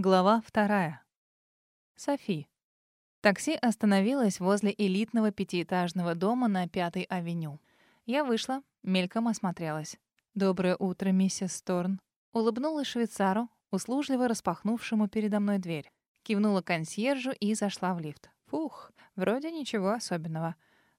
Глава вторая. Софи. Такси остановилось возле элитного пятиэтажного дома на Пятой авеню. Я вышла, мельком осмотрелась. «Доброе утро, миссис Сторн». Улыбнулась швейцару, услужливо распахнувшему передо мной дверь. Кивнула консьержу и зашла в лифт. Фух, вроде ничего особенного.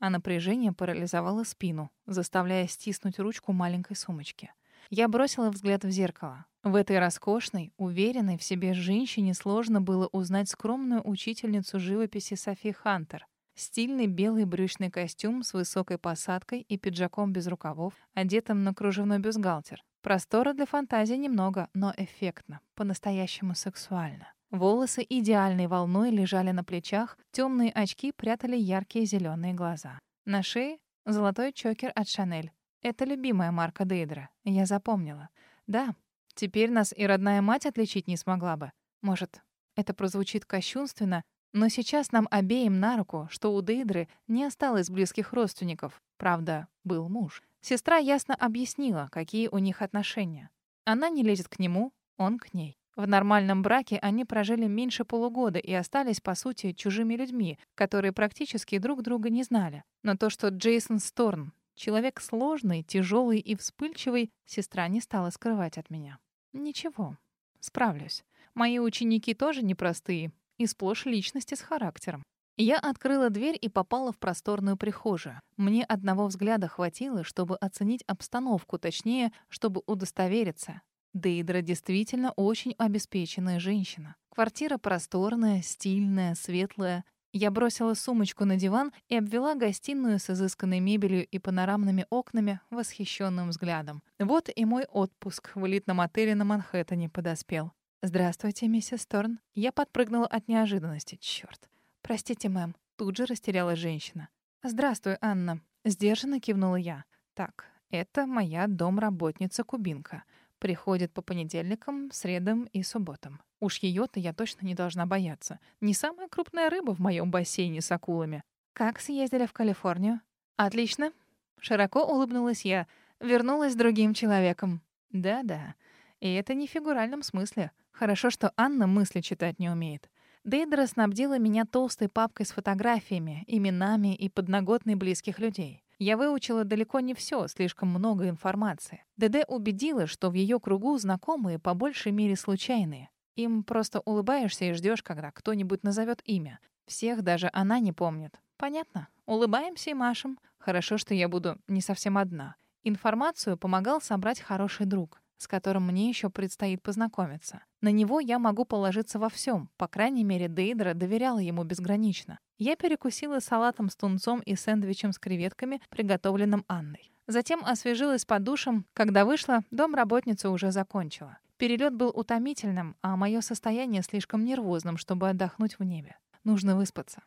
А напряжение парализовало спину, заставляя стиснуть ручку маленькой сумочки. Я бросила взгляд в зеркало. В этой роскошной, уверенной в себе женщине сложно было узнать скромную учительницу живописи Софи Хантер. Стильный белый брючный костюм с высокой посадкой и пиджаком без рукавов, одетым на кружевной бюстгальтер. Простора для фантазии немного, но эффектно, по-настоящему сексуально. Волосы идеальной волной лежали на плечах, темные очки прятали яркие зеленые глаза. На шее — золотой чокер от Шанель. Это любимая марка Дейдра. Я запомнила. Да, теперь нас и родная мать отличить не смогла бы. Может, это прозвучит кощунственно, но сейчас нам обеим на руку, что у Дейдры не осталось близких родственников. Правда, был муж. Сестра ясно объяснила, какие у них отношения. Она не лезет к нему, он к ней. В нормальном браке они прожили меньше полугода и остались, по сути, чужими людьми, которые практически друг друга не знали. Но то, что Джейсон Сторн Человек сложный, тяжелый и вспыльчивый, сестра не стала скрывать от меня. Ничего, справлюсь. Мои ученики тоже непростые и сплошь личности с характером. Я открыла дверь и попала в просторную прихожую. Мне одного взгляда хватило, чтобы оценить обстановку, точнее, чтобы удостовериться. Дейдра действительно очень обеспеченная женщина. Квартира просторная, стильная, светлая. Я бросила сумочку на диван и обвела гостиную с изысканной мебелью и панорамными окнами восхищенным взглядом. Вот и мой отпуск в элитном отеле на Манхэттене подоспел. «Здравствуйте, миссис Торн». Я подпрыгнула от неожиданности. Чёрт. «Простите, мэм». Тут же растерялась женщина. «Здравствуй, Анна». Сдержанно кивнула я. «Так, это моя домработница-кубинка. Приходит по понедельникам, средам и субботам. Уж ее-то я точно не должна бояться. Не самая крупная рыба в моем бассейне с акулами. Как съездили в Калифорнию? Отлично. Широко улыбнулась я. Вернулась другим человеком. Да-да. И это не в фигуральном смысле. Хорошо, что Анна мысли читать не умеет. Дейдра снабдила меня толстой папкой с фотографиями, именами и подноготной близких людей. Я выучила далеко не все, слишком много информации. ДД убедила, что в ее кругу знакомые по большей мере случайные. Им просто улыбаешься и ждешь, когда кто-нибудь назовет имя. Всех даже она не помнит. Понятно. Улыбаемся и машем. Хорошо, что я буду не совсем одна. Информацию помогал собрать хороший друг с которым мне еще предстоит познакомиться. На него я могу положиться во всем. По крайней мере, Дейдра доверяла ему безгранично. Я перекусила салатом с тунцом и сэндвичем с креветками, приготовленным Анной. Затем освежилась под душем. Когда вышла, домработница уже закончила. Перелет был утомительным, а мое состояние слишком нервозным, чтобы отдохнуть в небе. Нужно выспаться.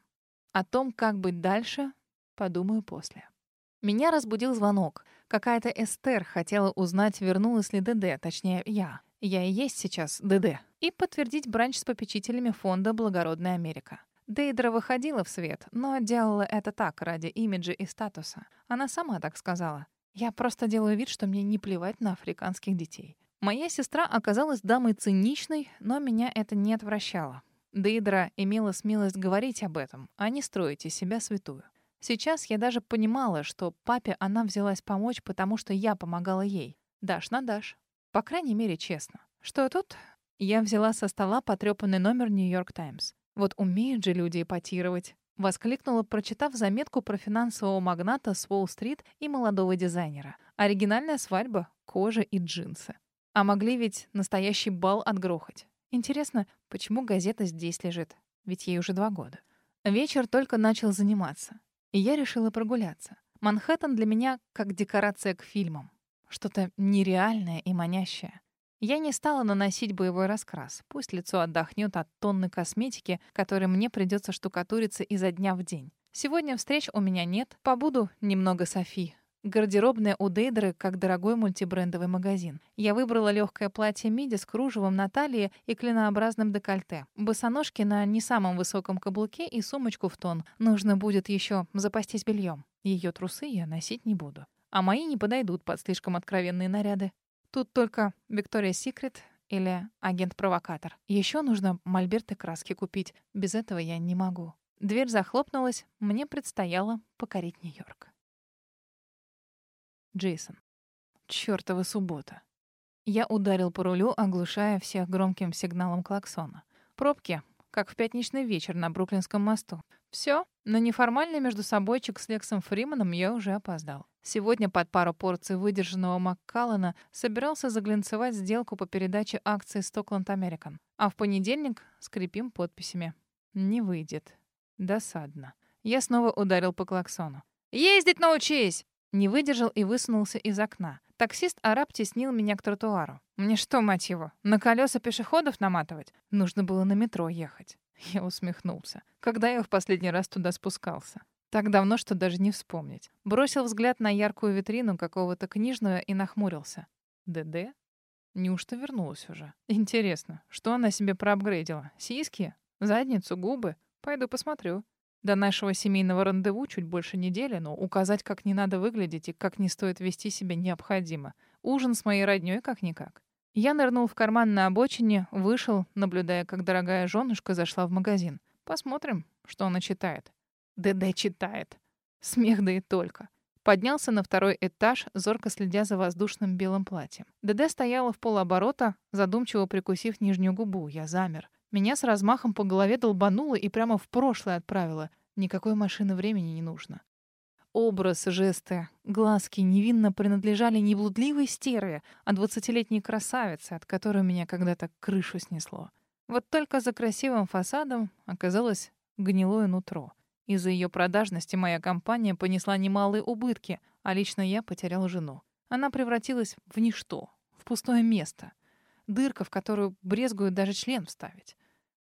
О том, как быть дальше, подумаю после. Меня разбудил звонок. Какая-то Эстер хотела узнать, вернулась ли ДД, точнее, я. Я и есть сейчас ДД. И подтвердить бранч с попечителями фонда «Благородная Америка». Дейдра выходила в свет, но делала это так, ради имиджа и статуса. Она сама так сказала. Я просто делаю вид, что мне не плевать на африканских детей. Моя сестра оказалась дамой циничной, но меня это не отвращало. Дейдра имела смелость говорить об этом, а не строить из себя святую. Сейчас я даже понимала, что папе она взялась помочь, потому что я помогала ей. Дашь на дашь. По крайней мере, честно. Что тут? Я взяла со стола потрёпанный номер «Нью-Йорк Таймс». Вот умеют же люди эпатировать. Воскликнула, прочитав заметку про финансового магната с Уолл-стрит и молодого дизайнера. Оригинальная свадьба, кожа и джинсы. А могли ведь настоящий бал отгрохать. Интересно, почему газета здесь лежит? Ведь ей уже два года. Вечер только начал заниматься и я решила прогуляться. Манхэттен для меня как декорация к фильмам. Что-то нереальное и манящее. Я не стала наносить боевой раскрас. Пусть лицо отдохнет от тонны косметики, которой мне придется штукатуриться изо дня в день. Сегодня встреч у меня нет. Побуду немного Софи. Гардеробная у Дейдры как дорогой мультибрендовый магазин. Я выбрала легкое платье миди с кружевом на талии и клинообразным декольте. Босоножки на не самом высоком каблуке и сумочку в тон. Нужно будет еще запастись бельем. Ее трусы я носить не буду. А мои не подойдут под слишком откровенные наряды. Тут только Victoria's Secret или агент-провокатор. Еще нужно мольберт и краски купить. Без этого я не могу. Дверь захлопнулась, мне предстояло покорить Нью-Йорк. Джейсон. Чёртова суббота. Я ударил по рулю, оглушая всех громким сигналом клаксона. Пробки, как в пятничный вечер на Бруклинском мосту. Все, на неформальный между собойчик с Лексом Фриманом я уже опоздал. Сегодня под пару порций выдержанного Маккаллана собирался заглянцевать сделку по передаче акций Стокленд Американ. А в понедельник скрепим подписями. Не выйдет. Досадно. Я снова ударил по клаксону. «Ездить научись!» Не выдержал и высунулся из окна. Таксист-араб теснил меня к тротуару. Мне что, мать его, на колеса пешеходов наматывать? Нужно было на метро ехать. Я усмехнулся. Когда я в последний раз туда спускался? Так давно, что даже не вспомнить. Бросил взгляд на яркую витрину какого-то книжного и нахмурился. ДД? Неужто вернулась уже? Интересно, что она себе проапгрейдила? Сиськи? Задницу? Губы? Пойду посмотрю. До нашего семейного рандеву чуть больше недели, но указать, как не надо выглядеть и как не стоит вести себя, необходимо. Ужин с моей роднёй как-никак. Я нырнул в карман на обочине, вышел, наблюдая, как дорогая женушка зашла в магазин. Посмотрим, что она читает. ДД читает. Смех да и только. Поднялся на второй этаж, зорко следя за воздушным белым платьем. ДД стояла в полоборота, задумчиво прикусив нижнюю губу. Я замер. Меня с размахом по голове долбануло и прямо в прошлое отправило. Никакой машины времени не нужно. Образ, жесты, глазки невинно принадлежали не блудливой стерве, а двадцатилетней красавице, от которой меня когда-то крышу снесло. Вот только за красивым фасадом оказалось гнилое нутро. Из-за ее продажности моя компания понесла немалые убытки, а лично я потерял жену. Она превратилась в ничто, в пустое место. Дырка, в которую брезгуют даже член вставить.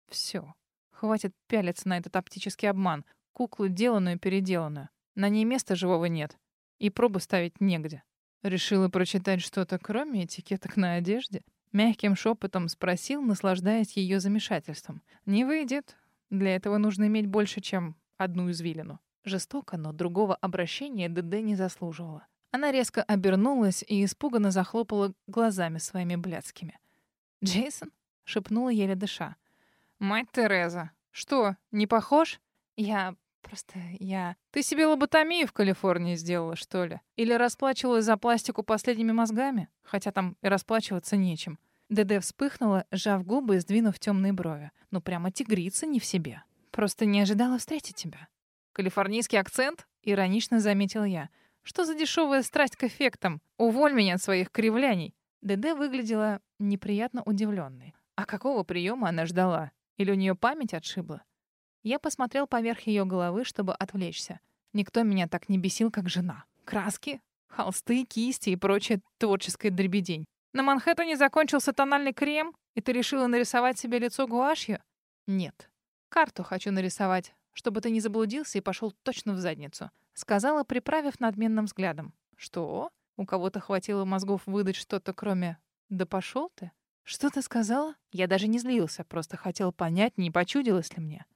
Все. Хватит пялиться на этот оптический обман. Куклу деланную переделанную. На ней места живого нет. И пробы ставить негде. Решила прочитать что-то, кроме этикеток на одежде. Мягким шепотом спросил, наслаждаясь ее замешательством. «Не выйдет. Для этого нужно иметь больше, чем одну извилину». Жестоко, но другого обращения ДД не заслуживала. Она резко обернулась и испуганно захлопала глазами своими блядскими. «Джейсон?» — шепнула еле дыша. «Мать Тереза! Что, не похож?» «Я Просто я... Ты себе лоботомию в Калифорнии сделала, что ли? Или расплачивалась за пластику последними мозгами? Хотя там и расплачиваться нечем. ДД вспыхнула, сжав губы и сдвинув темные брови. Ну прямо тигрица не в себе. Просто не ожидала встретить тебя. Калифорнийский акцент? Иронично заметил я. Что за дешевая страсть к эффектам? Уволь меня от своих кривляний. ДД выглядела неприятно удивленной. А какого приема она ждала? Или у нее память отшибла? Я посмотрел поверх ее головы, чтобы отвлечься. Никто меня так не бесил, как жена. Краски, холсты, кисти и прочая творческая дребедень. На Манхэттене закончился тональный крем, и ты решила нарисовать себе лицо гуашью? Нет. Карту хочу нарисовать, чтобы ты не заблудился и пошел точно в задницу. Сказала, приправив надменным взглядом. Что? У кого-то хватило мозгов выдать что-то, кроме «да пошел ты»? Что ты сказала? Я даже не злился, просто хотел понять, не почудилось ли мне.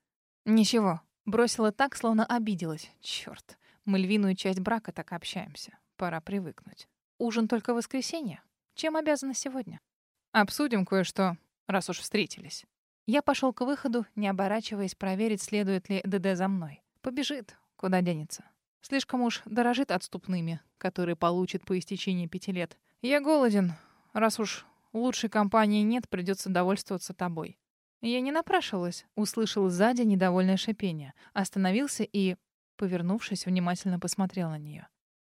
Ничего. Бросила так, словно обиделась. Чёрт. Мы львиную часть брака так общаемся. Пора привыкнуть. Ужин только в воскресенье. Чем обязана сегодня? Обсудим кое-что, раз уж встретились. Я пошел к выходу, не оборачиваясь, проверить, следует ли ДД за мной. Побежит, куда денется. Слишком уж дорожит отступными, которые получит по истечении пяти лет. Я голоден. Раз уж лучшей компании нет, придется довольствоваться тобой. Я не напрашивалась, услышал сзади недовольное шипение, остановился и, повернувшись, внимательно посмотрел на нее.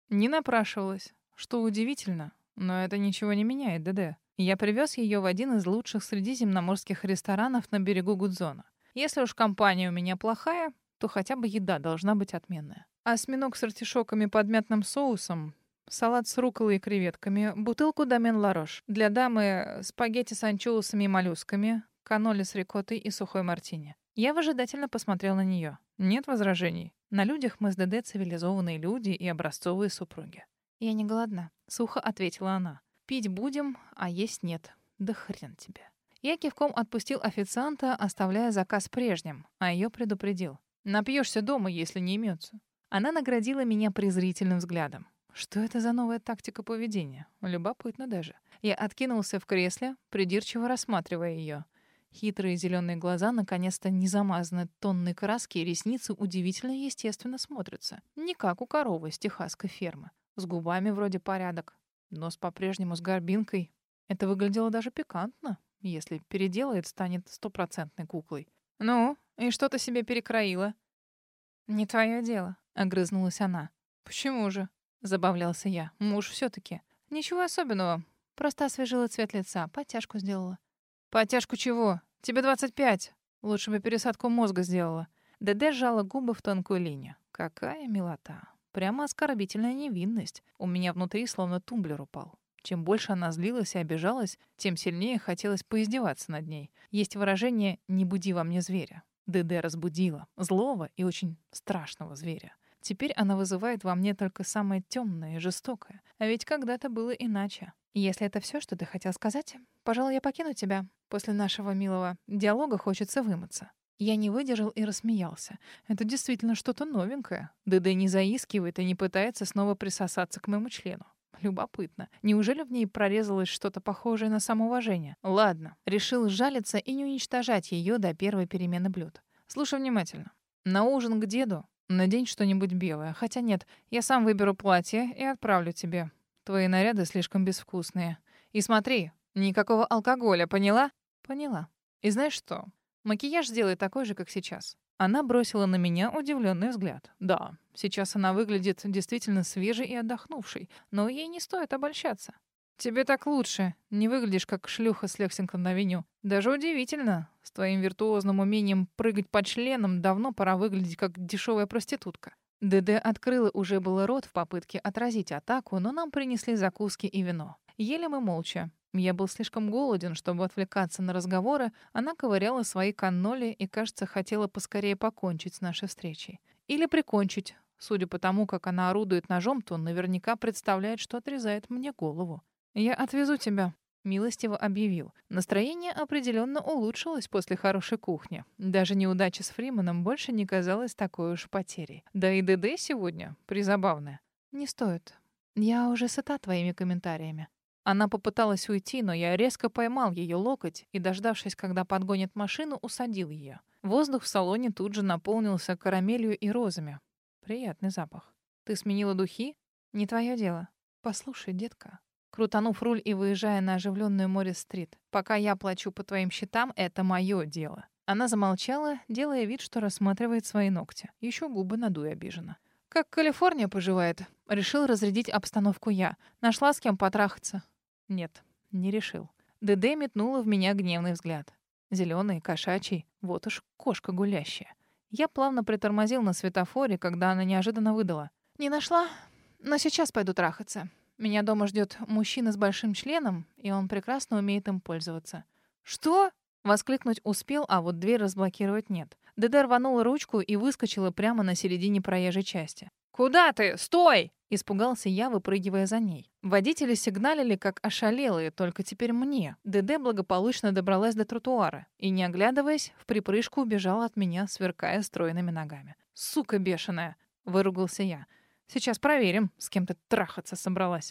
Не напрашивалась, что удивительно, но это ничего не меняет, ДД. Я привез ее в один из лучших средиземноморских ресторанов на берегу Гудзона. Если уж компания у меня плохая, то хотя бы еда должна быть отменная. Осьминог с артишоками под мятным соусом, салат с руколой и креветками, бутылку домен ларош. Для дамы спагетти с анчоусами и моллюсками, каноли с рикоттой и сухой мартини. Я выжидательно посмотрел на нее. Нет возражений. На людях мы с ДД цивилизованные люди и образцовые супруги. «Я не голодна», — сухо ответила она. «Пить будем, а есть нет. Да хрен тебе». Я кивком отпустил официанта, оставляя заказ прежним, а ее предупредил. «Напьешься дома, если не имется». Она наградила меня презрительным взглядом. Что это за новая тактика поведения? Любопытно даже. Я откинулся в кресле, придирчиво рассматривая ее. Хитрые зеленые глаза наконец-то не замазаны тонной краски, и ресницы удивительно естественно смотрятся. Не как у коровы с техасской фермы. С губами вроде порядок, нос по-прежнему с горбинкой. Это выглядело даже пикантно. Если переделает, станет стопроцентной куклой. «Ну, и что ты себе перекроила?» «Не твое дело», — огрызнулась она. «Почему же?» — забавлялся я. «Муж все таки «Ничего особенного. Просто освежила цвет лица, потяжку сделала». «Потяжку чего? Тебе 25. Лучше бы пересадку мозга сделала». ДД сжала губы в тонкую линию. «Какая милота. Прямо оскорбительная невинность. У меня внутри словно тумблер упал. Чем больше она злилась и обижалась, тем сильнее хотелось поиздеваться над ней. Есть выражение «не буди во мне зверя». ДД разбудила злого и очень страшного зверя. Теперь она вызывает во мне только самое темное и жестокое. А ведь когда-то было иначе. Если это все, что ты хотел сказать, пожалуй, я покину тебя. После нашего милого диалога хочется вымыться. Я не выдержал и рассмеялся. Это действительно что-то новенькое. ДД не заискивает и не пытается снова присосаться к моему члену. Любопытно. Неужели в ней прорезалось что-то похожее на самоуважение? Ладно, решил жалиться и не уничтожать ее до первой перемены блюд. Слушай внимательно. На ужин к деду надень что-нибудь белое. Хотя нет, я сам выберу платье и отправлю тебе. Твои наряды слишком безвкусные. И смотри, никакого алкоголя, поняла? Поняла. И знаешь что? Макияж сделай такой же, как сейчас. Она бросила на меня удивленный взгляд. Да, сейчас она выглядит действительно свежей и отдохнувшей, но ей не стоит обольщаться. Тебе так лучше. Не выглядишь как шлюха с Лексингтон-авеню. Даже удивительно. С твоим виртуозным умением прыгать по членам давно пора выглядеть как дешевая проститутка. ДД открыла уже было рот в попытке отразить атаку, но нам принесли закуски и вино. Ели мы молча. Я был слишком голоден, чтобы отвлекаться на разговоры. Она ковыряла свои канноли и, кажется, хотела поскорее покончить с нашей встречей. Или прикончить. Судя по тому, как она орудует ножом, то наверняка представляет, что отрезает мне голову. «Я отвезу тебя», — милостиво объявил. Настроение определенно улучшилось после хорошей кухни. Даже неудача с Фриманом больше не казалась такой уж потерей. Да и ДД сегодня призабавная. «Не стоит. Я уже сыта твоими комментариями. Она попыталась уйти, но я резко поймал ее локоть и, дождавшись, когда подгонит машину, усадил ее. Воздух в салоне тут же наполнился карамелью и розами. Приятный запах. Ты сменила духи? Не твое дело. Послушай, детка. Крутанув руль и выезжая на оживленную море-стрит. Пока я плачу по твоим счетам, это мое дело. Она замолчала, делая вид, что рассматривает свои ногти. Еще губы надуя обиженно. Как Калифорния поживает? Решил разрядить обстановку я. Нашла с кем потрахаться. Нет, не решил. ДД метнула в меня гневный взгляд. Зеленый, кошачий, вот уж кошка гулящая. Я плавно притормозил на светофоре, когда она неожиданно выдала. «Не нашла, но сейчас пойду трахаться. Меня дома ждет мужчина с большим членом, и он прекрасно умеет им пользоваться». «Что?» Воскликнуть успел, а вот дверь разблокировать нет. ДД рванула ручку и выскочила прямо на середине проезжей части. «Куда ты? Стой!» Испугался я, выпрыгивая за ней. Водители сигналили, как ошалелые, только теперь мне. ДД благополучно добралась до тротуара и, не оглядываясь, в припрыжку убежала от меня, сверкая стройными ногами. «Сука бешеная!» — выругался я. «Сейчас проверим, с кем ты трахаться собралась».